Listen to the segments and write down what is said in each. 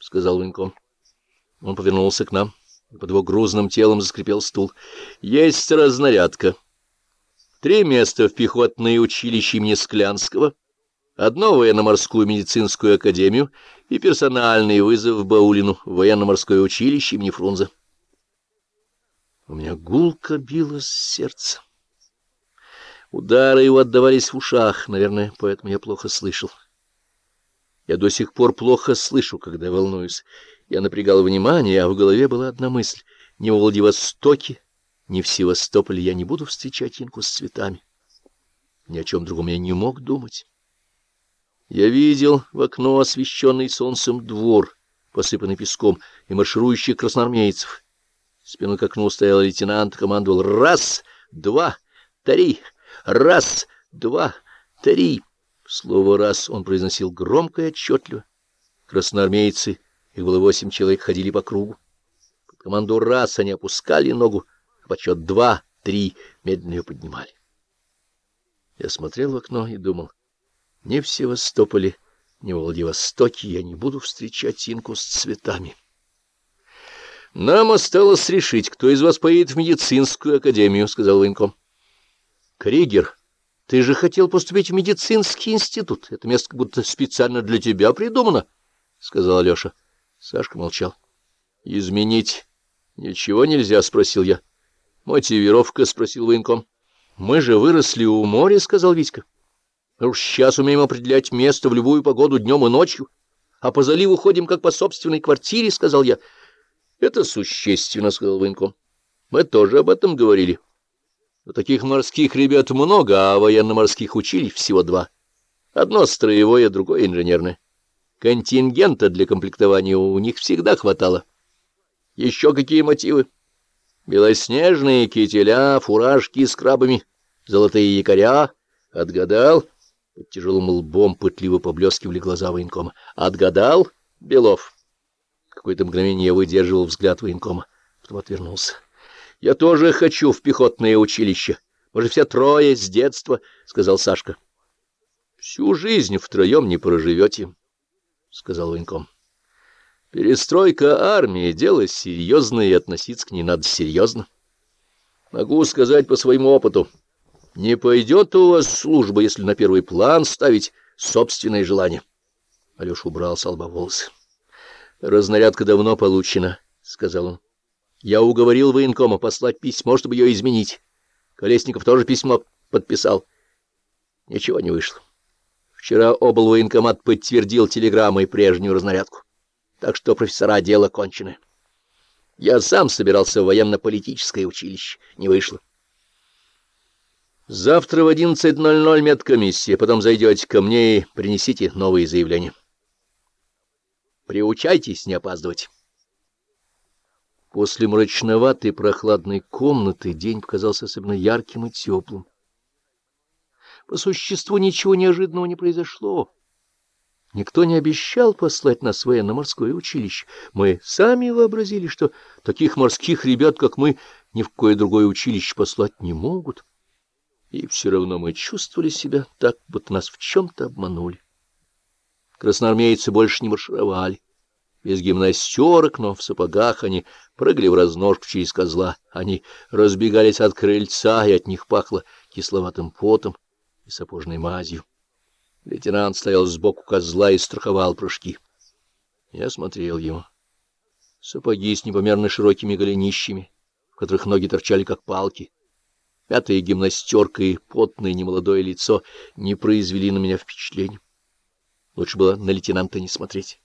сказал военком. Он повернулся к нам, и под его грузным телом заскрипел стул. — Есть разнарядка. Три места в пехотное училище имени Склянского, одно военно-морскую медицинскую академию и персональный вызов в Баулину в военно-морское училище имени Фрунзе. У меня гулко билось сердце. Удары его отдавались в ушах, наверное, поэтому я плохо слышал. Я до сих пор плохо слышу, когда волнуюсь. Я напрягал внимание, а в голове была одна мысль. Ни в Владивостоке, ни в Севастополе я не буду встречать Инку с цветами. Ни о чем другом я не мог думать. Я видел в окно освещенный солнцем двор, посыпанный песком, и марширующих красноармейцев. Спиной к окну стоял лейтенант, командовал «Раз, два, три, раз, два, три». Слово «раз» он произносил громко и отчетливо. Красноармейцы, их было восемь человек, ходили по кругу. Под команду «раз» они опускали ногу, а подсчет «два», «три» медленно ее поднимали. Я смотрел в окно и думал, ни в Севастополе, ни в Владивостоке я не буду встречать Инку с цветами. — Нам осталось решить, кто из вас поедет в медицинскую академию, — сказал военком. — Кригер. Ты же хотел поступить в медицинский институт. Это место как будто специально для тебя придумано, — сказал Алеша. Сашка молчал. — Изменить ничего нельзя? — спросил я. — Мотивировка? — спросил военком. — Мы же выросли у моря, — сказал Витька. — Уж сейчас умеем определять место в любую погоду днем и ночью. А по заливу ходим, как по собственной квартире, — сказал я. — Это существенно, — сказал военком. — Мы тоже об этом говорили. — но таких морских ребят много, а военно-морских училищ всего два. Одно строевое, другое инженерное. Контингента для комплектования у них всегда хватало. Еще какие мотивы? Белоснежные кителя, фуражки с крабами, золотые якоря. Отгадал? Под тяжелым лбом пытливо поблескивали глаза военкома. Отгадал, Белов? Какое-то мгновение я выдерживал взгляд военкома, потом отвернулся. — Я тоже хочу в пехотное училище. Мы же все трое с детства, — сказал Сашка. — Всю жизнь втроем не проживете, — сказал военком. — Перестройка армии — дело серьезное, и относиться к ней надо серьезно. Могу сказать по своему опыту. Не пойдет у вас служба, если на первый план ставить собственное желание. Алеша убрал с лба волосы. — Разнарядка давно получена, — сказал он. Я уговорил военкома послать письмо, чтобы ее изменить. Колесников тоже письмо подписал. Ничего не вышло. Вчера обл. военкомат подтвердил телеграммой прежнюю разнарядку. Так что, профессора, дело кончено. Я сам собирался в военно-политическое училище. Не вышло. Завтра в 11.00 медкомиссия. Потом зайдете ко мне и принесите новые заявления. Приучайтесь не опаздывать. После мрачноватой прохладной комнаты день показался особенно ярким и теплым. По существу ничего неожиданного не произошло. Никто не обещал послать нас в военно-морское училище. Мы сами вообразили, что таких морских ребят, как мы, ни в какое другое училище послать не могут. И все равно мы чувствовали себя так, будто нас в чем-то обманули. Красноармейцы больше не маршировали без гимнастерок, но в сапогах они прыгали в разножку через козла. Они разбегались от крыльца, и от них пахло кисловатым потом и сапожной мазью. Лейтенант стоял сбоку козла и страховал прыжки. Я смотрел его. Сапоги с непомерно широкими голенищами, в которых ноги торчали, как палки. Пятая гимнастерка и потное немолодое лицо не произвели на меня впечатления. Лучше было на лейтенанта не смотреть.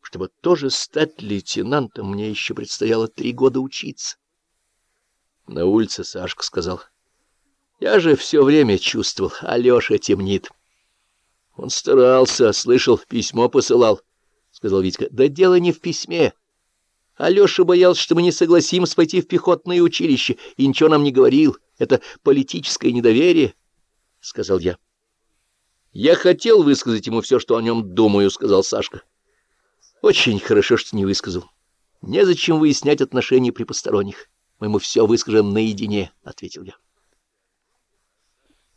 Чтобы тоже стать лейтенантом, мне еще предстояло три года учиться. На улице Сашка сказал. Я же все время чувствовал, Алеша темнит. Он старался, слышал, письмо посылал, — сказал Витька. Да дело не в письме. Алеша боялся, что мы не согласимся пойти в пехотное училище, и ничего нам не говорил. Это политическое недоверие, — сказал я. Я хотел высказать ему все, что о нем думаю, — сказал Сашка. Очень хорошо, что не высказал. Незачем выяснять отношения при посторонних. Мы ему все выскажем наедине, — ответил я.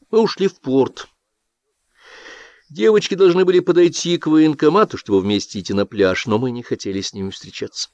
Мы ушли в порт. Девочки должны были подойти к военкомату, чтобы вместе идти на пляж, но мы не хотели с ними встречаться.